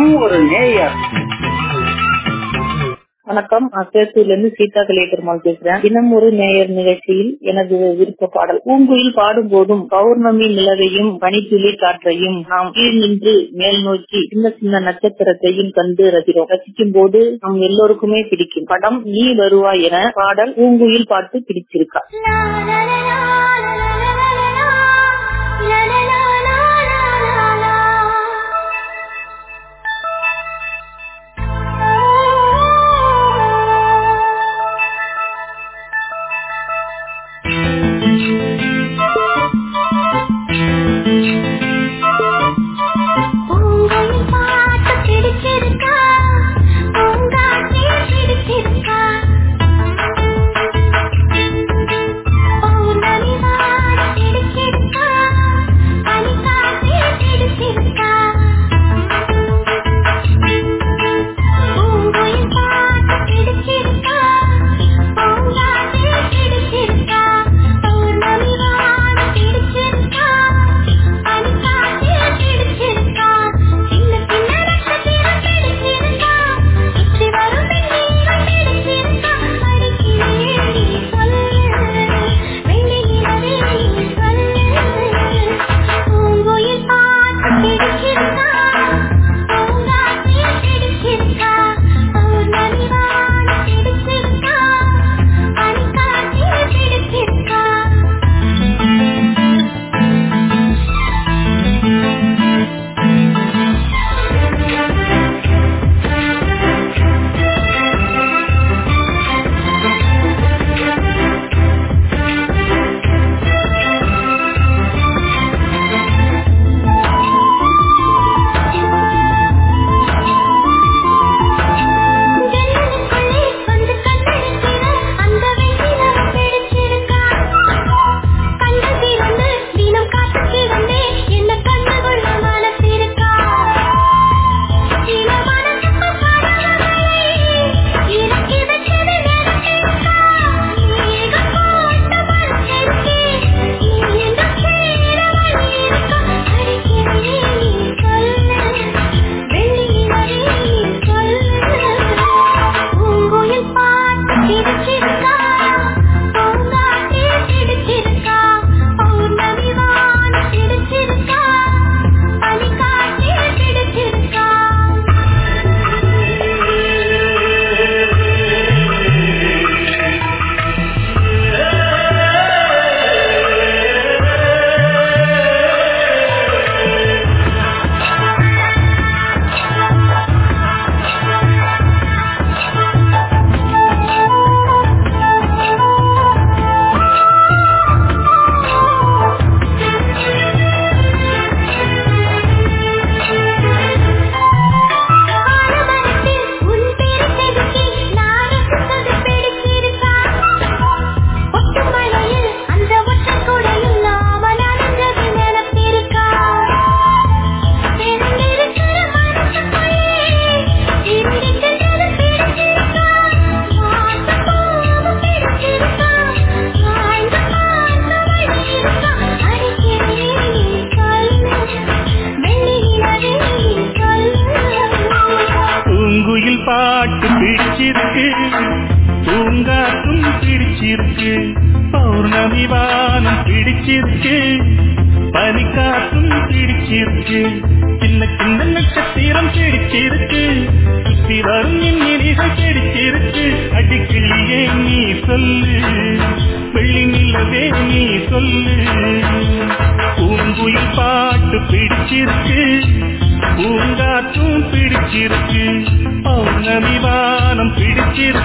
நம் ஒரு நேயர். வணக்கம். நான் சேத்தூர்ல இருந்து சீதா கலை பெருமாள் பேசுறேன். தினம் ஒரு நேயர் நிகழ்ச்சியில் எனது விருப்ப பாடல். பூங்குயில் பாடும் போதும் பௌர்ணமி நிலவையும் பனித்துளி காற்றையும் நாம் கீழ் நின்று மேல் நோக்கி சின்ன சின்ன நட்சத்திரத்தையும் கண்டு ரசிக்கிறோம். ரசிக்கும் போது நம் எல்லோருக்குமே பிடிக்கும். படம் நீ வருவாய் என பாடல் பூங்குயில் பாட்டு பிடிச்சிருக்கா.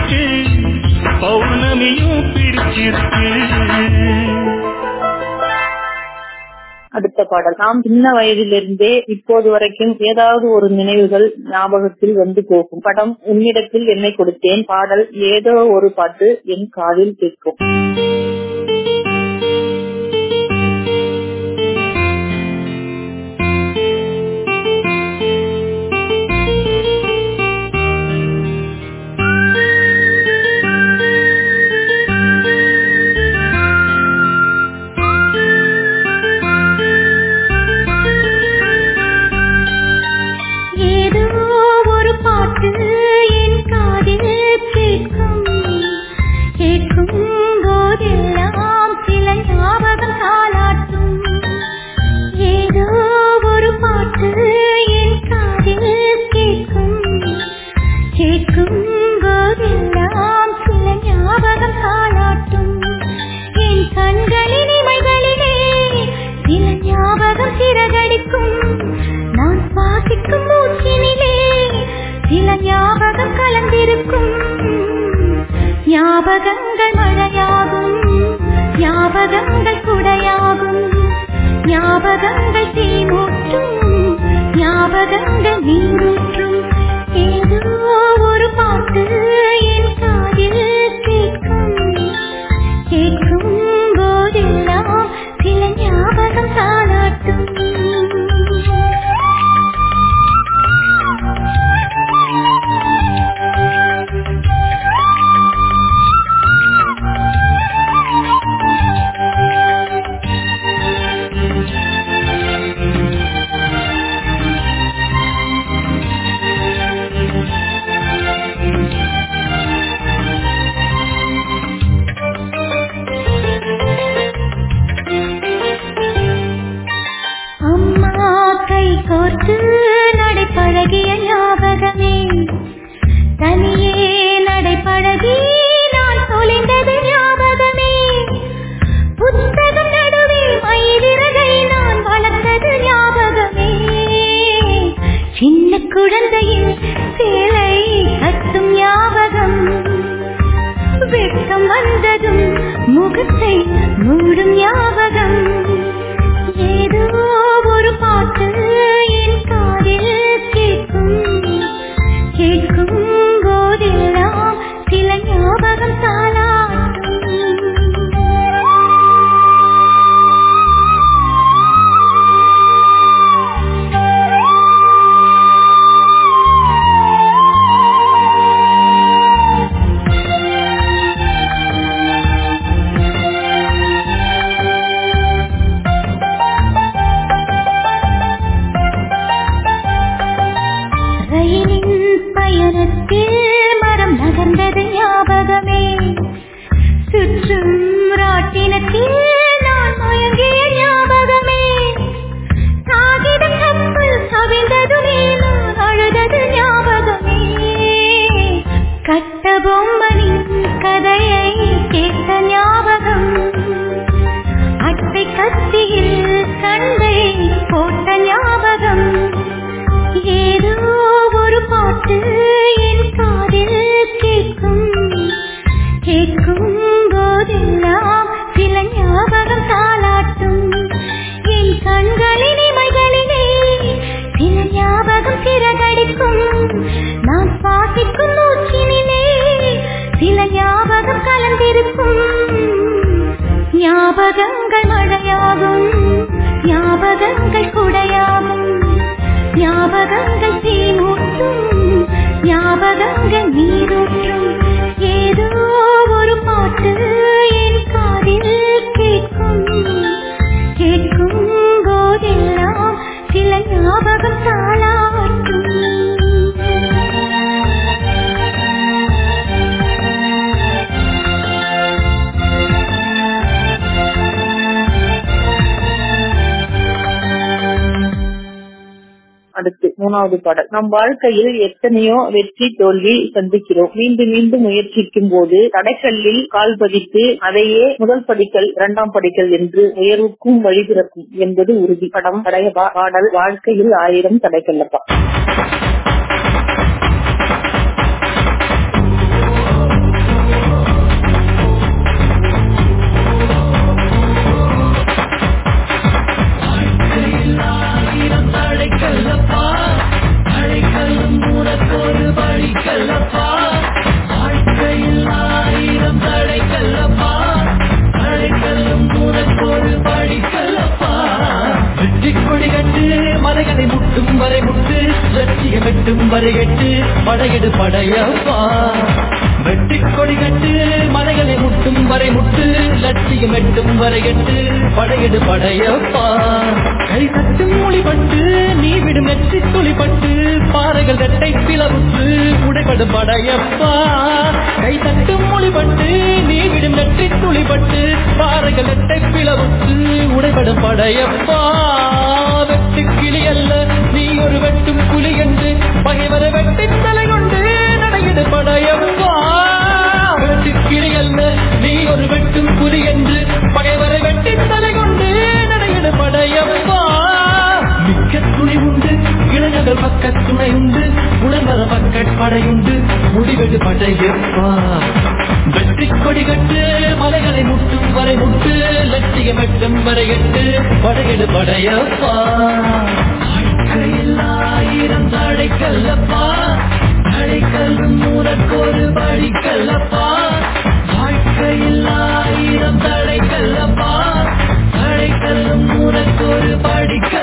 பிடிச்சிருக்கு. பௌர்ணமியும் பிடிச்சிருக்கு. அடுத்த பாடல். நாம் சின்ன வயதிலிருந்தே இப்போது வரைக்கும் ஏதாவது ஒரு நினைவுகள் ஞாபகத்தில் வந்து போகும். படம் உன்னிடத்தில் என்னை கொடுத்தேன். பாடல் ஏதோ ஒரு பாட்டு என் காதில் கேட்கும். ஞாபகம் கலந்திருக்கும். ஞாபகங்கள் மழையாகும். ஞாபகங்கள் குடையாகும். ஞாபகங்கள் தீமூற்றும். ஞாபகங்கள் நீரூற்றும். ஏதோ ஒரு பாட்டு ஞாபகங்கள் குடையாகும். ஞாபகங்கள் தீ மூட்டும். ஞாபகங்கள் நீரும். மூணாவது பாடல். நம் வாழ்க்கையில் எத்தனையோ வெற்றி தோல்வி சந்திக்கிறோம். மீண்டும் மீண்டும் முயற்சிக்கும் போது தடைக்கல்லில் கால் பதித்து அதையே முதல் படிக்கல் இரண்டாம் படிக்கல் என்று உயர்வுக்கும் வழி பிறக்கும் என்பது உறுதி. படம் தடையபா பாடல் வாழ்க்கையில் ஆயிரம் தடைக்கல்லப்பா படையெடு படையப்பா. வெட்டி கொடி கட்டு மலைகளை முட்டும் வரை முட்டு லட்சியம் எட்டும் வரை எட்டு படையெடு படையப்பா. கை தட்டும் மொழிபட்டு நீ விடும் வெற்றி துளிப்பட்டு பாறைகள் ரெட்டை பிளவுற்று உடைபடு படையப்பா. கை தட்டும் மொழிபட்டு நீ விடும் வெற்றி துளிப்பட்டு பாறைகள் ரெட்டை பிளவுற்று உடைபடு படையப்பா. படையப்பா வாழ்க்கையில் ஆயிரம் தடைக்கல்லப்பா தடைக்கல்லும் உனக்கொரு படிக்கல்லப்பா. வாழ்க்கையில் ஆயிரம் தடைக்கல்லப்பா தடைக்கல்லும் உனக்கொரு படிக்கல்லப்பா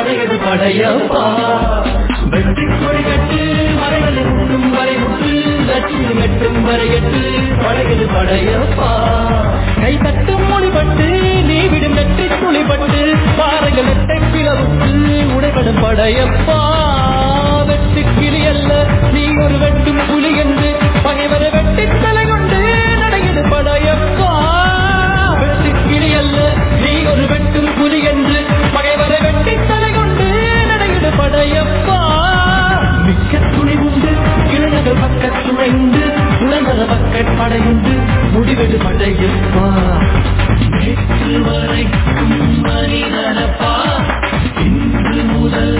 எட்டு படையது படையப்பா வெற்றி கொடிகட்டு மறைவது முட்டும் வரை முட்டு லட்சியம் எட்டும் வரையட்டு படையது படையப்பா. கை தட்டும் மொழிபட்டு நீ விடும் நெற்றி துளிப்பட்டு பாறைகள் எட்டை பிளவுக்கு உடைபடும் படையப்பா. வெட்டு கிளி அல்ல நீ ஒரு வெட்டும் புலி என்று பகைவரை வெட்டி தலை கொண்டு நடையது படையப்பா. வெட்டு கிளி அல்ல நீ ஒரு வெட்டும் புலி என்று பகைவரை வெட்டி தலை படையப்பா மிக்க துணி இளைஞர்கள் பக்க துணை உண்டு உணர்வத படையுண்டு முடிவெடு படையப்பா. நேற்று வரைக்கும் மனிதனப்பா இன்று முதல்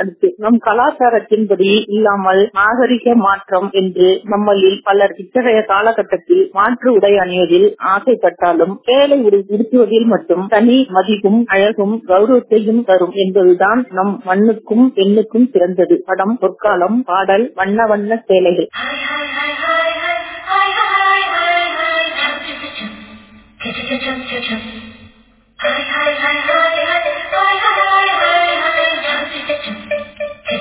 அடுத்து நம் கலாச்சாரத்தின்படி இல்லாமல் நாகரிக மாற்றம் என்று நம்மளில் பலர் இத்தகைய காலகட்டத்தில் மாற்று உடை அணிவதில் ஆசைப்பட்டாலும் வேலை உடை உடுத்துவதில் மட்டும் தனி மதிப்பும் அழகும் கௌரவத்தையும் தரும் என்பதுதான் நம் மண்ணுக்கும் பெண்ணுக்கும் சிறந்தது படம் பொற்காலம் பாடல் வண்ண வண்ண சேலைகள் சிங்குச்சா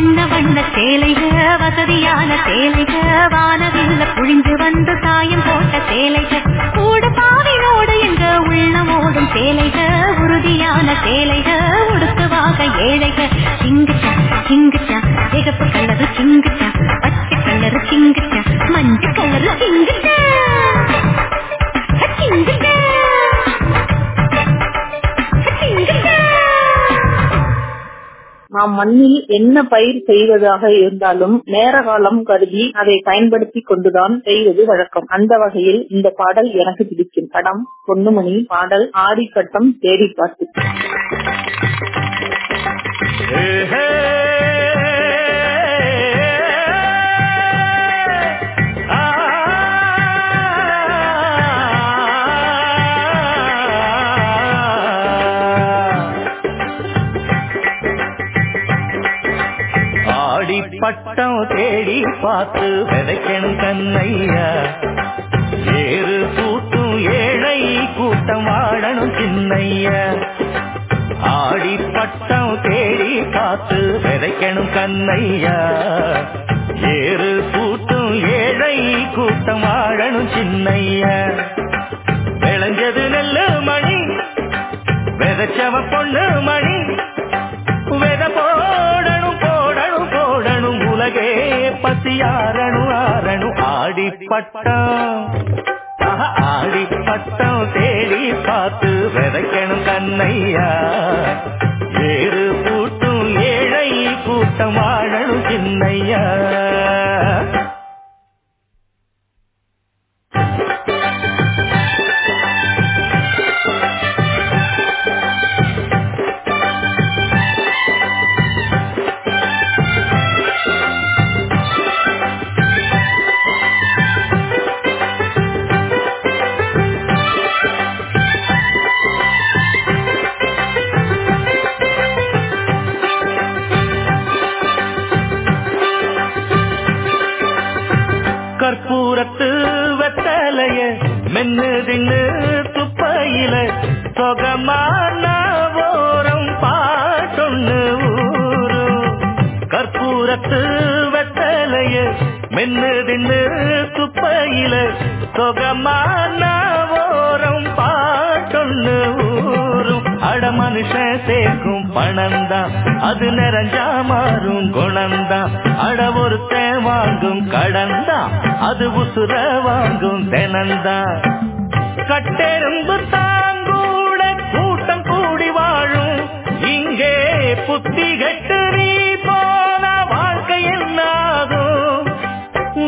வண்ண வண்ண சேலைக வசதியான சேலைக வானவில்ல புழிஞ்சு வந்து சாயம் போட்ட சேலைக. கூட பாவினோடு எங்க உள்ளமோடும் சேலைக உறுதியான சேலைக உடுத்துவாக ஏழைக. சிங்குச்சா சிங்குச்சா சிகப்பு கலரு சிங்குச்சா பச்சை கலரு சிங்குச்சா மஞ்சள் கலரு சிங்குச்சா. சிங்குச்சா. நாம் மண்ணில் என்ன பயிர் செய்வதாக இருந்தாலும் நேர காலம் கருதி அதை பயன்படுத்தி கொண்டுதான் செய்வது வழக்கம். அந்த வகையில் இந்த பாடல் எனக்கு பிடிக்கும். படம் பொன்னுமணி பாடல் ஆடிக்கட்டம் தேடி பார்த்து. பட்டம் தேடி பார்த்து விதைக்கணும் கண்ணையா? ஏறு கூட்டும் ஏழை கூட்டம் வாழணும் சின்னையா? ஆடி பட்டம் தேடி பார்த்து விதைக்கணும் கண்ணையா? ஏறு கூட்டும் ஏழை கூட்டம் வாழணும் சின்னையா? விளைஞ்சது நல்ல மணி விதைச்சவ பொண்ணு மணி வித போடணும் உலகே பசியாரணு ஆரணு ஆடிப்பட்டம் ஆடிப்பட்டம் தேடி பார்த்து விதைக்கணும் கண்ணையா. ஏறு பூட்டும் ஏழை கூட்டம் வாழணும் சின்னையா. அது உசுர வாங்கும் தினந்தா கட்டெரும்பு தாங்கூட கூட்டம் கூடி வாழும். இங்கே புத்தி கட்டு நீ போன வாழ்க்கை என்னாகும்?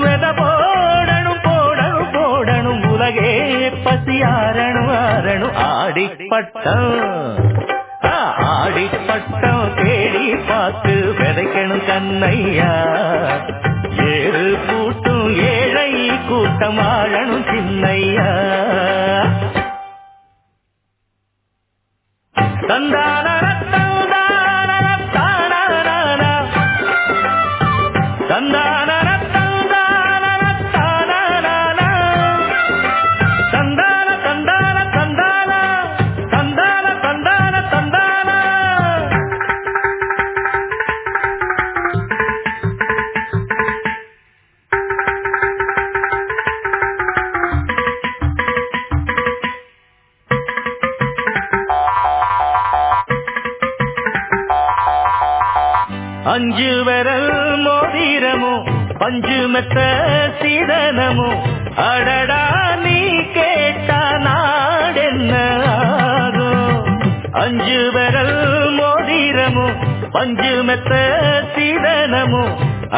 வெத போடணும் போடணும் போடணும். உலகே பசி ஆரணும் ஆரணும் ஆடிப்பட்டம். ஆடிப்பட்டம். தேடி பார்த்து விதைக்கணும் கண்ணையா? ஏறு கூட்டும் கூட்டமாகணும் சின்னையா. அஞ்சு விரல் மோதிரமோ பஞ்சு மெத்த சீதனமோ அடடா நீ கேட்டா நாடென்ன அஞ்சு விரல் மோதிரமோ பஞ்சு மெத்த சீதனமோ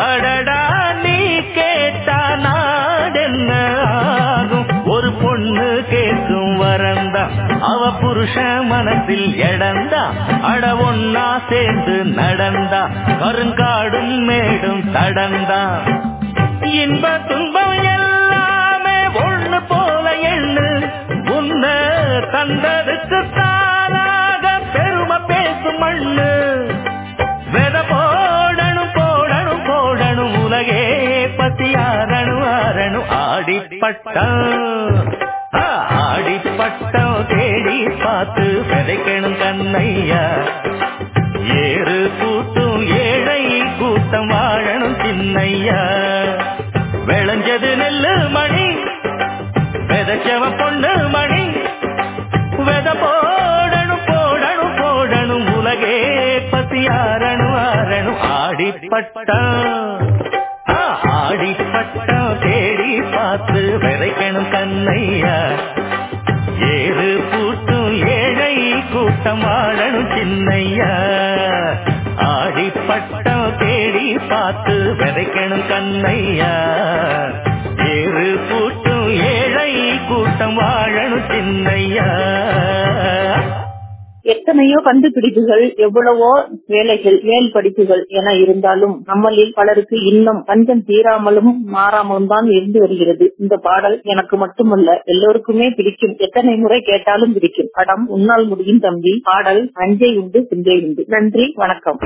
அடடா நீ கேட்டா நாடென்ன ஆகும்? ஒரு பொண்ணு கேட்கும் வரந்தான் அவ புருஷ மனசில் எடந்தா அட ஒன்னா சேர்ந்து நடந்தா கருங்காடும் மேடும் தடந்தா. இன்ப துன்பம் எல்லாமே ஒண்ணு போல எண்ணு உன்ன தந்ததுக்கு தானாக பெருமை பேசும் மண்ணு. வெத போடணும் போடணும் போடணும் உலகே பசியாரணும் ஆரணும் ஆடி பட்டம் பட்டம் தேடி பார்த்து விதைக்கணும் கண்ணையா? ஏறு கூட்டும் ஏழை கூட்டம் வாழணும் சின்னையா? விளைஞ்சது நெல்லு மணி விதைச்சவ பொண்ணு மணி. வெத போடணும் போடணும் போடணும் உலகே பசியாரணும் ஆரணும் ஆடி ஆடிப்பட்டம் ஆ, தேடி பார்த்து விதைக்கணும் கண்ணையா? ஏறு கூட்டும் ஏழை கூட்டம் ஆடணும் சின்னையா. ஆடிப்பட்டம் தேடி பார்த்து விதைக்கணும் கண்ணையா. ஏறு கூட்டம் ஏழை கூட்டம் வாழணும் சின்னையா. எத்தனையோ கண்டுபிடிப்புகள் எவ்வளவோ வேலைகள் வேல் படிப்புகள் என இருந்தாலும் நம்மளில் பலருக்கு இன்னும் பஞ்சம் தீராமலும் மாறாமலும் தான் இருந்து வருகிறது. இந்த பாடல் எனக்கு மட்டுமல்ல எல்லோருக்குமே பிடிக்கும். எத்தனை முறை கேட்டாலும் பிடிக்கும். படம் உன்னால் முடியும் தம்பி. பாடல் அஞ்சை உண்டு சிந்தை உண்டு. நன்றி வணக்கம்.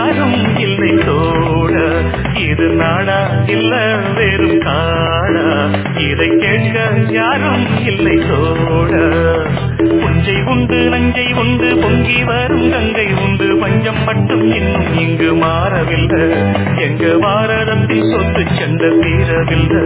யாரும் இல்லை தோட இது நாடா இல்ல வெறும் காடா. இதை கேட்க யாரும் இல்லை தோட புஞ்சை உண்டு நஞ்சை உண்டு பொங்கி வரும் கங்கை உண்டு. பஞ்சம் மட்டும் இன்னும் இங்கு மாறவில்லை. எங்க பாரதத்தில் சொத்து சென்ற தீரவில்லை.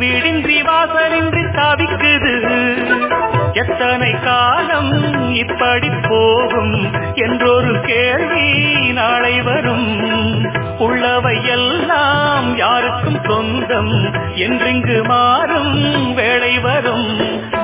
வீடின்றி வாசலின்றி தவிக்குது. எத்தனை காலம் இப்படி போகும் என்றொரு கேள்வி நாளை வரும். உள்ளவை எல்லாம் யாருக்கும் சொந்தம் என்றிங்கு மாறும் வேலை வரும்.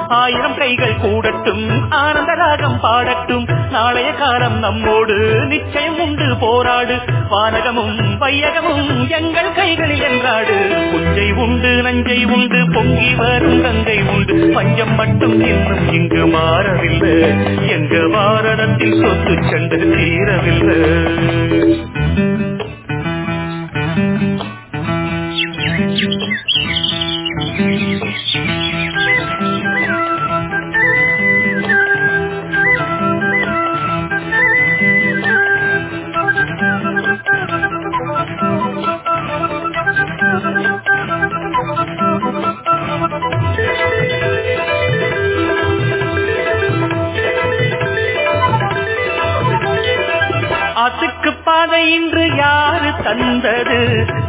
ஆயிரம் கைகள் கூடட்டும் ஆனந்த ராகம் பாடட்டும். நாளைய காலம் நம்மோடு நிச்சயம் உண்டு போராடு. வானகமும் வையகமும் எங்கள் கைகளில் என்றாடு. புஞ்சை உண்டு நஞ்சை உண்டு பொங்கி வரும் கங்கை உண்டு. பஞ்சம் மட்டும் இன்னும் இங்கு மாறவில்லை. எங்க பாரதத்தில் சொத்து சென்று தீரவில்லை.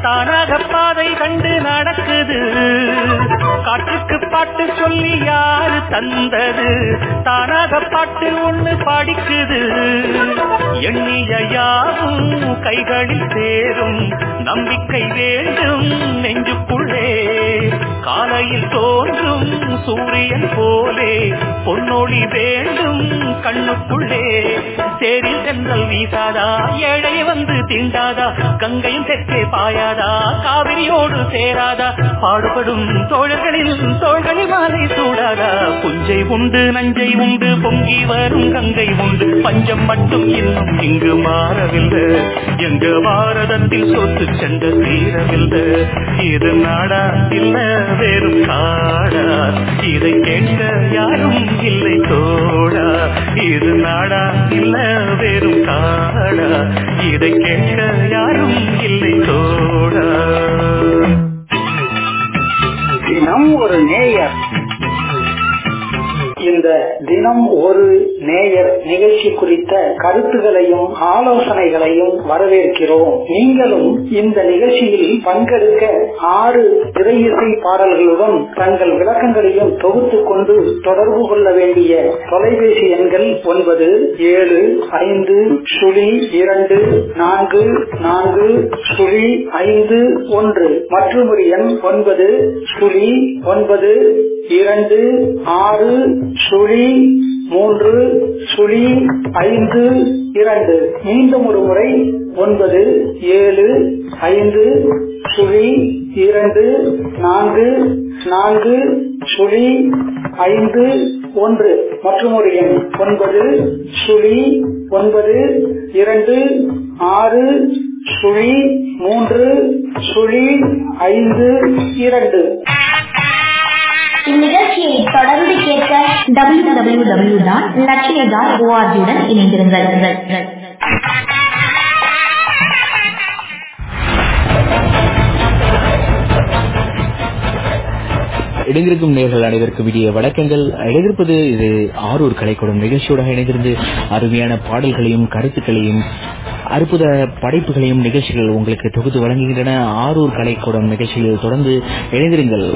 தானாக பாதை கண்டு நடக்குது. காற்றுக்கு பாட்டு சொல்லி யாரு தந்தது? தானாக பாட்டு ஒண்ணு படிக்குது. எண்ணிய யாவும் கைகளில் சேரும். நம்பிக்கை வேண்டும் நெஞ்சுக்குள்ளே. காலையில் தோன்றும் சூரியன் போலே. பொன்னொழி வேண்டும் கண்ணுக்குள்ளே. சேரில் வீசாதா? ஏழை வந்து தீண்டாதா? கங்கையும் தெற்கே பாயாதா? காவிரியோடு சேராதா? பாடுபடும் தோழர்களில் தோள்களில் மாலை சூடாதா? புஞ்சை உண்டு நஞ்சை உண்டு பொங்கி வரும் கங்கை உண்டு. பஞ்சம் மட்டும் இன்னும் இங்கு மாறவில்லை. எங்க பாரதத்தில் சொத்து சென்று தீரவில்லை இது நாடா இல்ல வெறும் காடா இதை கேட்க யாரும் இல்லை தோடா இது நாடா இல்ல வெறும் காடா. இதை கேட்க யாரும் இல்லை தோடா. தினம் ஒரு நேயர். இந்த தினம் ஒரு நேயர் நிகழ்ச்சி குறித்த கருத்துகளையும் ஆலோசனைகளையும் வரவேற்கிறோம். நீங்களும் இந்த நிகழ்ச்சியில் பங்கெடுக்க ஆறு திரையிசை பாடல்களுடன் தங்கள் விளக்கங்களையும் தொகுத்துக் கொண்டு தொடர்பு கொள்ள வேண்டிய தொலைபேசி எண்கள் ஒன்பது ஏழு ஐந்து சுழி இரண்டு நான்கு நான்கு சுழி ஐந்து ஒன்று. மற்றும் எண் ஒன்பது சுழி ஒன்பது இரண்டு ஆறு சுழி மூன்று சுழி ஐந்து இரண்டு. மீண்டும் ஒரு முறை ஒன்பது ஏழு ஐந்து சுழி இரண்டு நான்கு நான்கு சுழி ஐந்து ஒன்று. மற்றும் ஒரு எண். ஒன்பது சுழி ஒன்பது இரண்டு ஆறு சுழி மூன்று சுழி ஐந்து இரண்டு. இந்நிகழ்ச்சியை தொடர்ந்து கேட்க W W W dot Latchiya dot ஓஆர்ஜியுடன் இணைந்திருங்கள். இடைந்திருக்கும் நேர்கள் அனைவருக்கும் விடிய வணக்கங்கள். இடைந்திருப்பது இது ஆரூர் கலைக்கூடம் நிகழ்ச்சியோட இணைந்திருந்து அருமையான பாடல்களையும் கருத்துக்களையும் அற்புத படைப்புகளையும் நிகழ்ச்சிகள் உங்களுக்கு தொகுத்து வழங்குகின்றன. ஆரூர் கலைக்கூடம் நிகழ்ச்சியில் தொடர்ந்து இணைந்திருங்கள்.